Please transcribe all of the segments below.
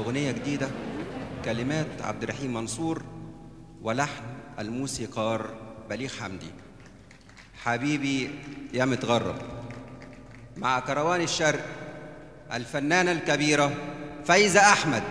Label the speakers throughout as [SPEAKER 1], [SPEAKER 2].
[SPEAKER 1] أغنية جديدة كلمات عبد الرحيم منصور ولحن الموسيقار بليغ حمدي. حبيبي يا متغرب مع كروان الشرق الفنانة الكبيرة فايزة أحمد.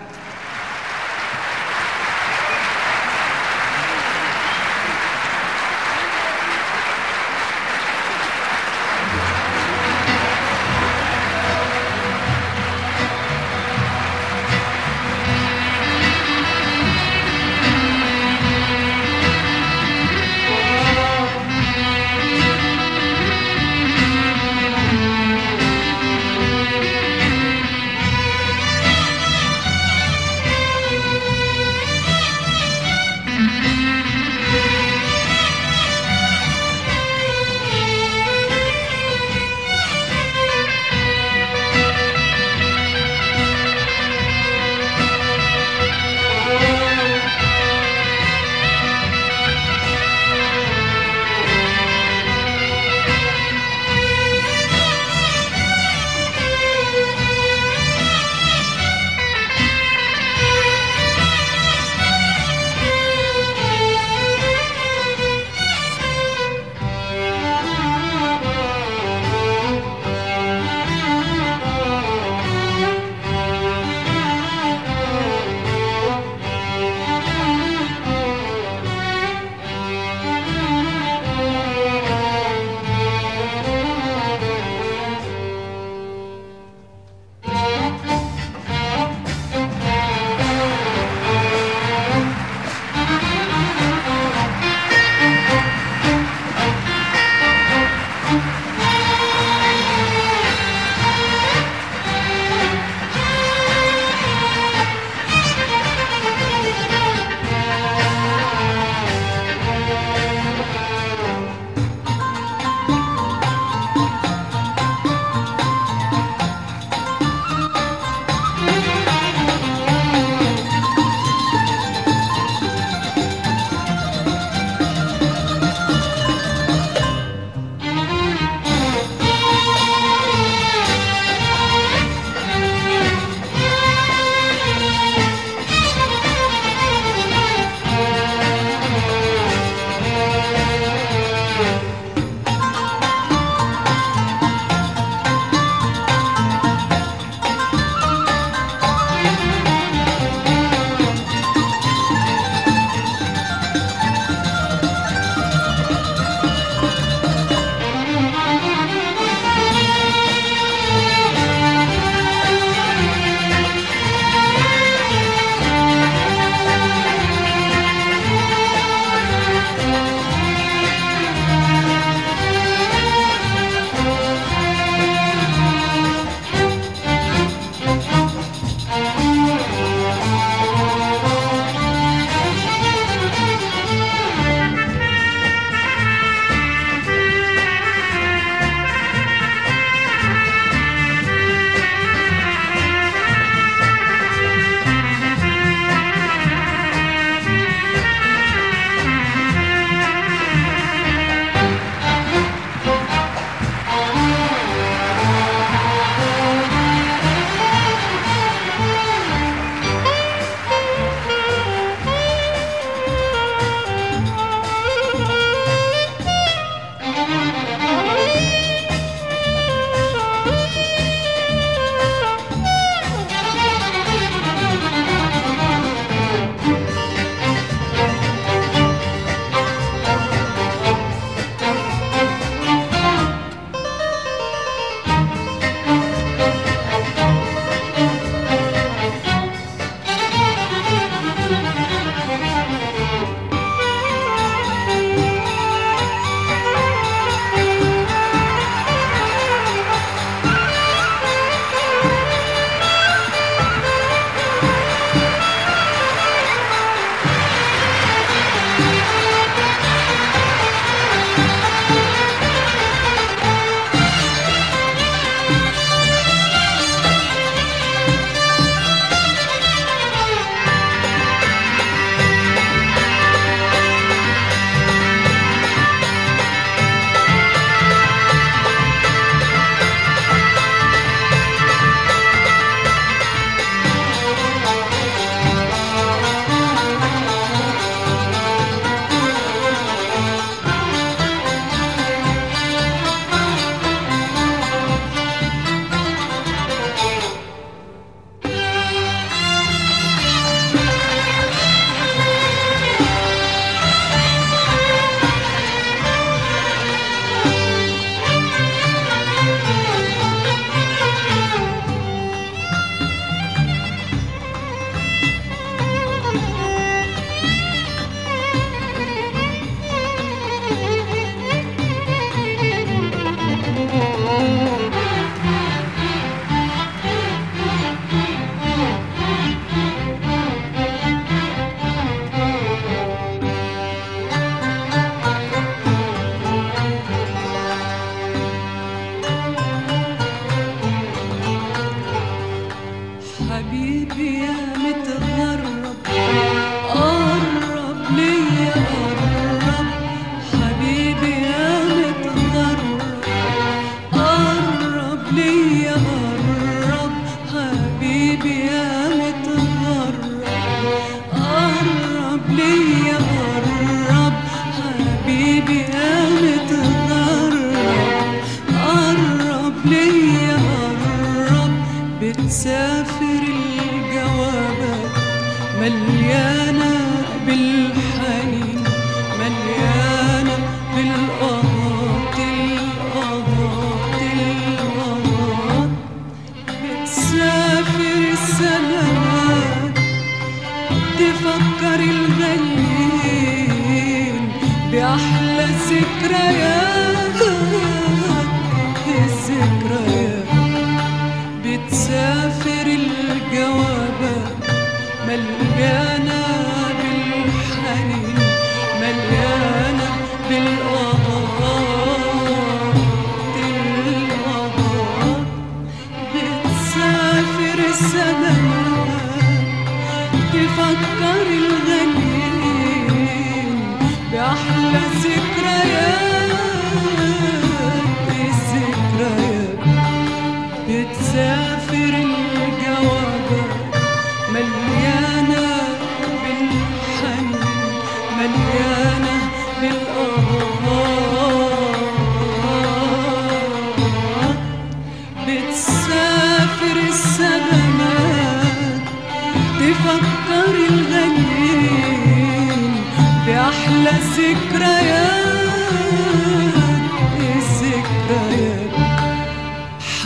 [SPEAKER 2] أحلى ذكريات.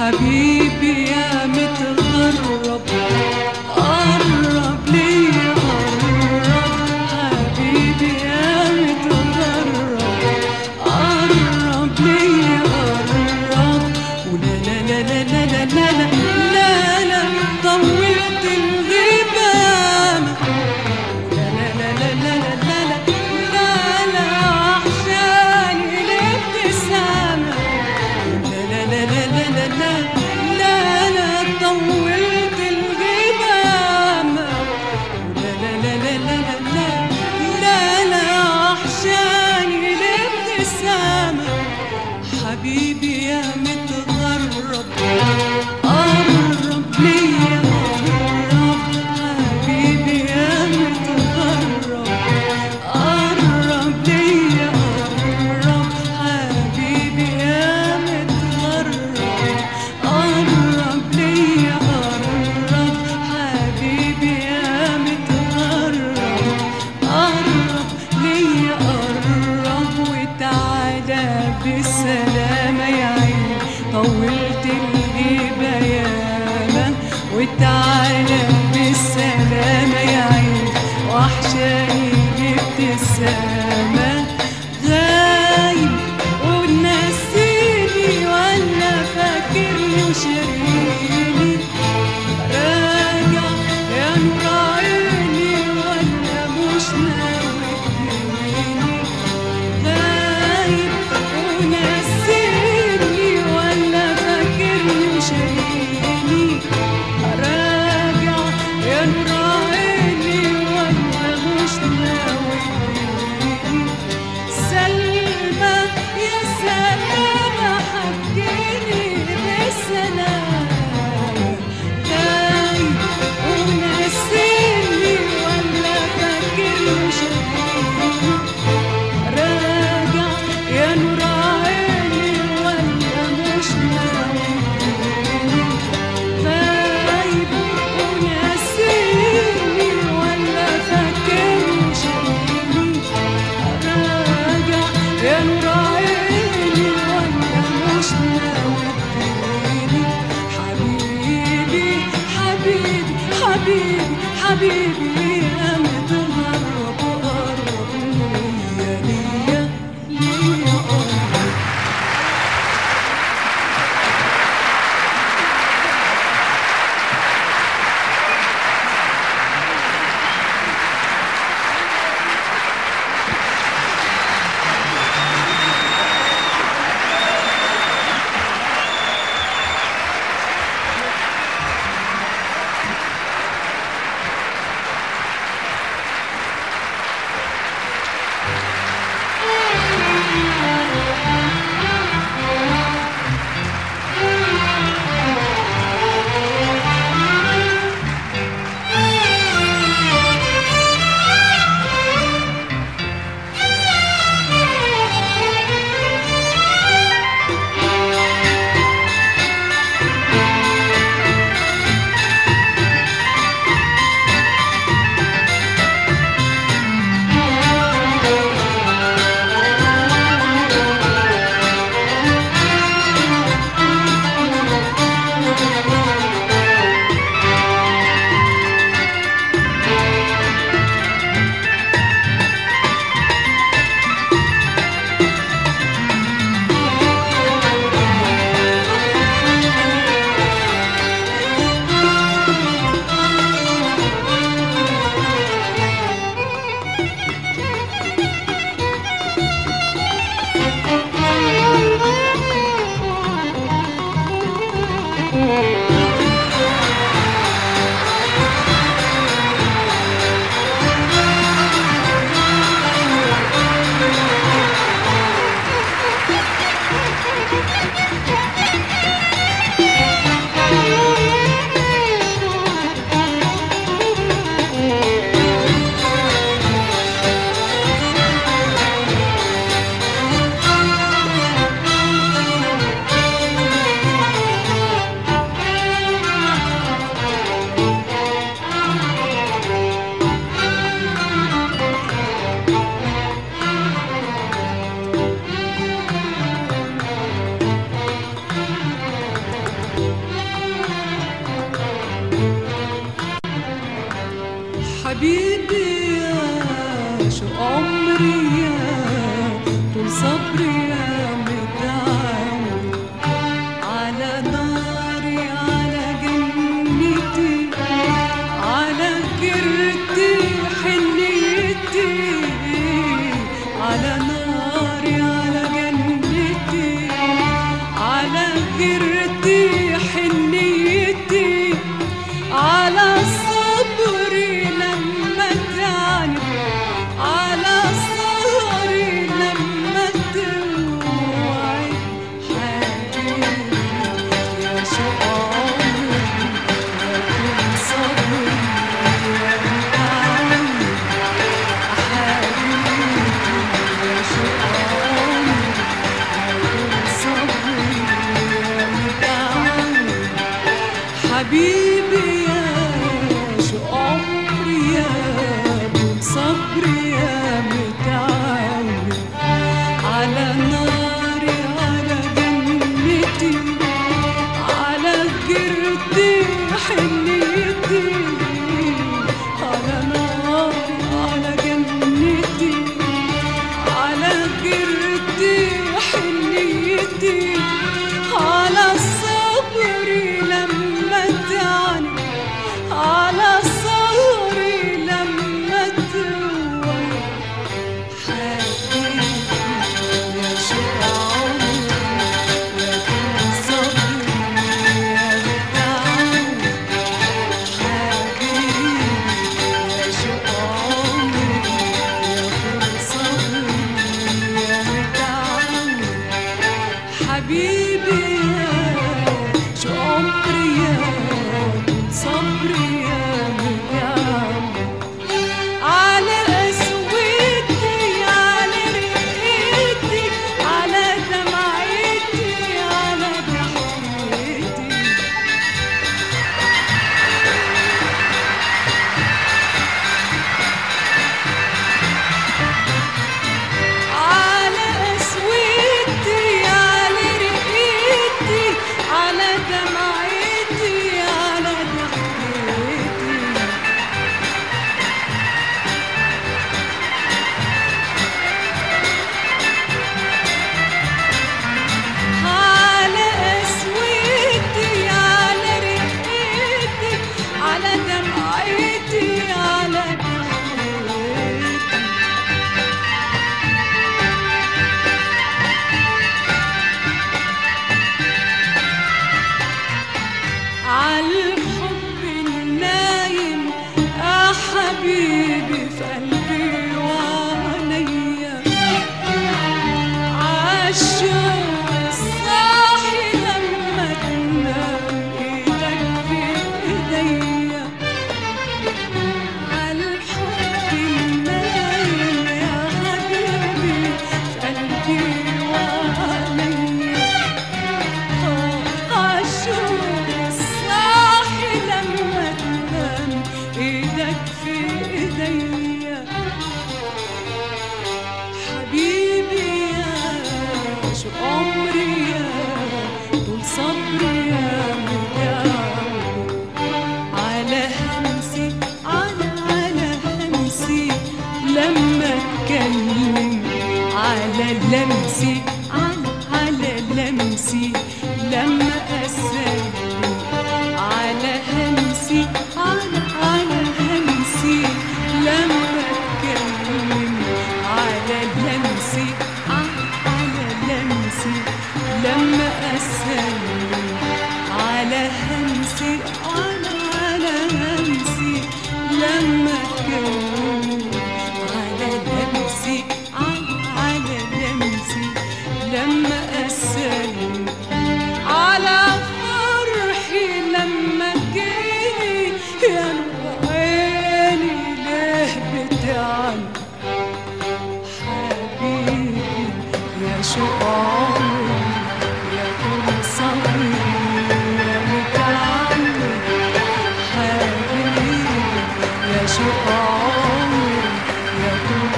[SPEAKER 2] حبيبي يا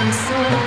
[SPEAKER 2] يا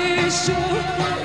[SPEAKER 2] Station.